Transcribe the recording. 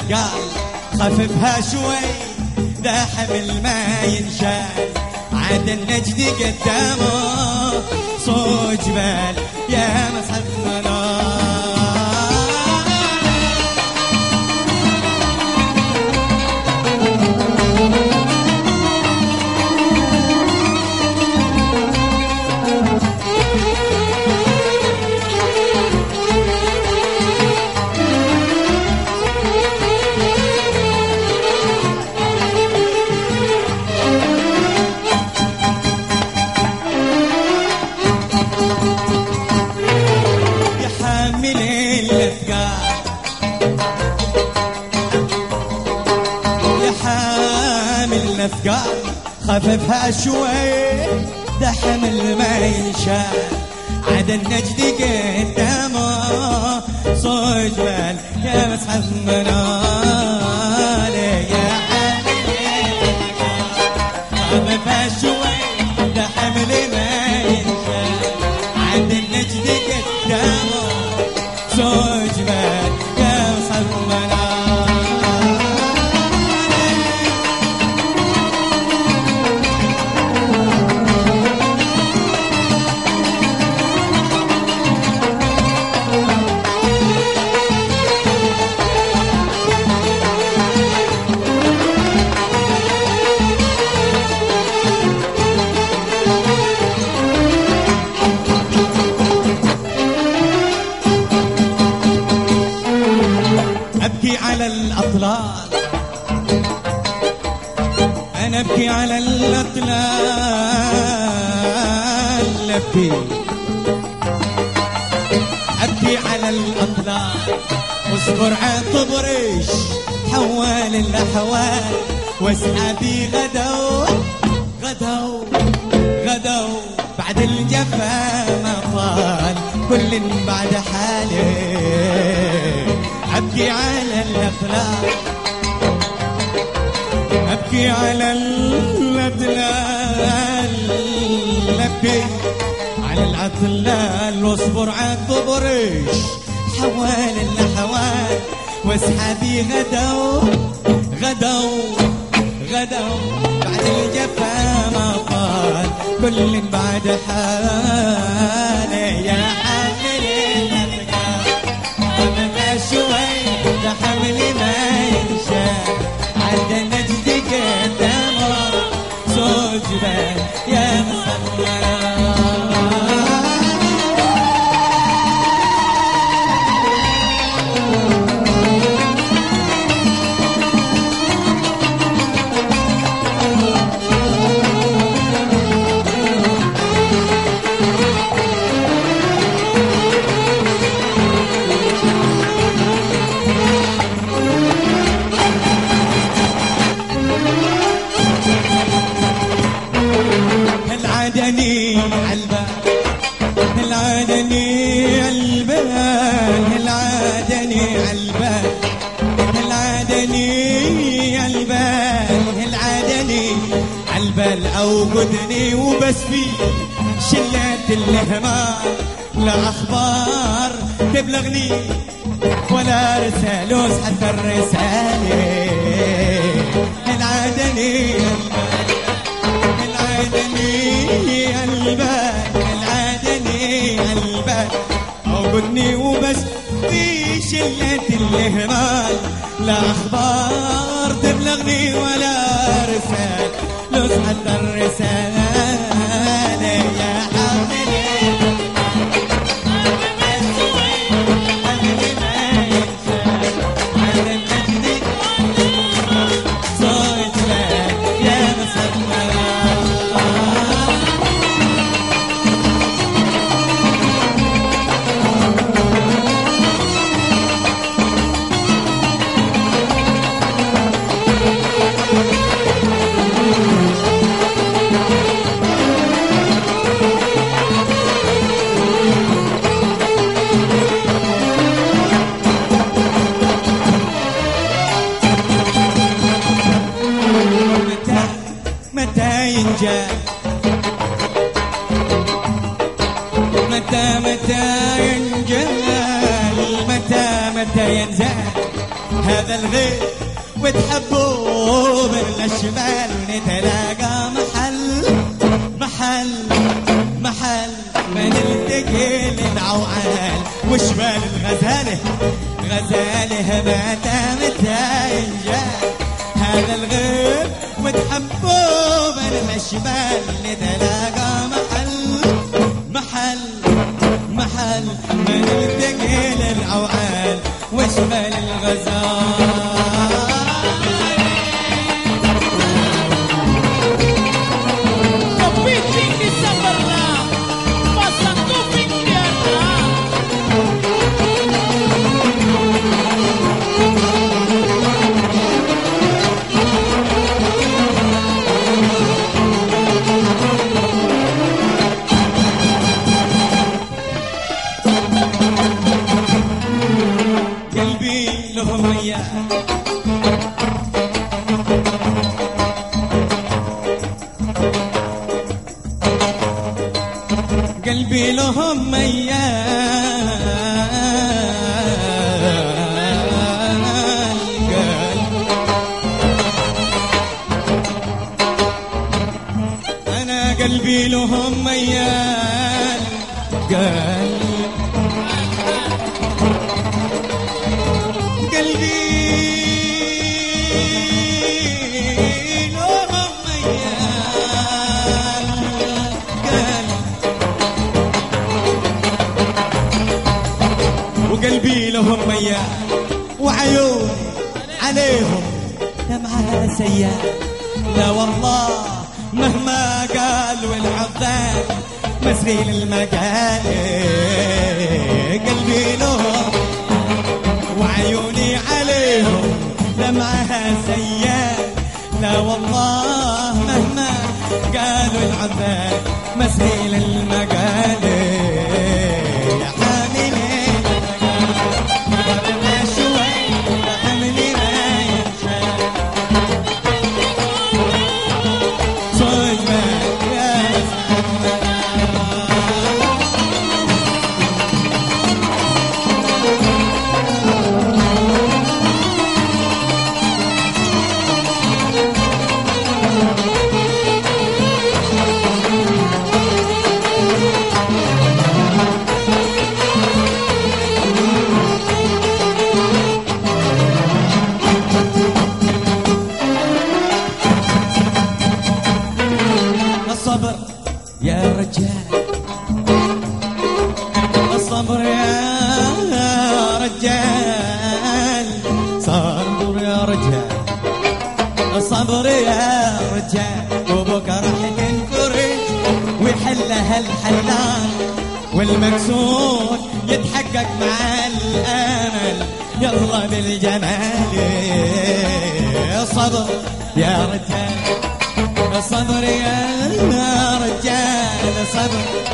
الاثقال خففها شوي ذا حمل ما ينشال. عاد النجد قدامه صوج جبال يا مصحف الاثقال خففها شوي ما ينشال عاد النجد قدامه صوج بال يا مصحف منال الأطلال. أنا أبكي على الأطلال. أبكي. أبكي على الأطلال. واصبر عطبرش حوال الأحوال. واسحابي غدوا غدوا غدوا بعد الجفا ما طال كل بعد حاله. أبكي على الأطلال أبكي على الأطلال أبكي على الأطلال واصبر عالطبرش حوال الأحوال واسحابي غدوا غدوا غدوا بعد الجفا ما طال كل بعد حاله يا حامل عند نجد قدامه زوج يا مصمم اوجدني وبس في شلة الهمال لا أخبار تبلغني ولا رسالوس حتى الرسالة. العدني العدني البال العدني البال عودني وبس في شلة الهمال لا أخبار تبلغني ولا رسالة حتى الرسالة. هذا الغيب وتحبوا من الشمال ونتلاقى محل محل محل. ما نلتقي للعوال. وشمال الغزالة غزالة متى ينجال هذا الغيب. وتحبوا من الشمال نتلاقى قلبي لهم اياه قلبي لهم اياه أنا قلبي لهم ميال قلبي لا والله مهما قال والعذاب مسري للمقال قلبي لهم وعيوني عليهم دمعها سيال. لا والله مهما قالوا العباد مسهيل المقال. ويحلها الحلال والمقصود يتحقق مع الأمل. يلا بالجمال. الصبر يا رجال الصبر يا رجال صبر.